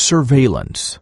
surveillance.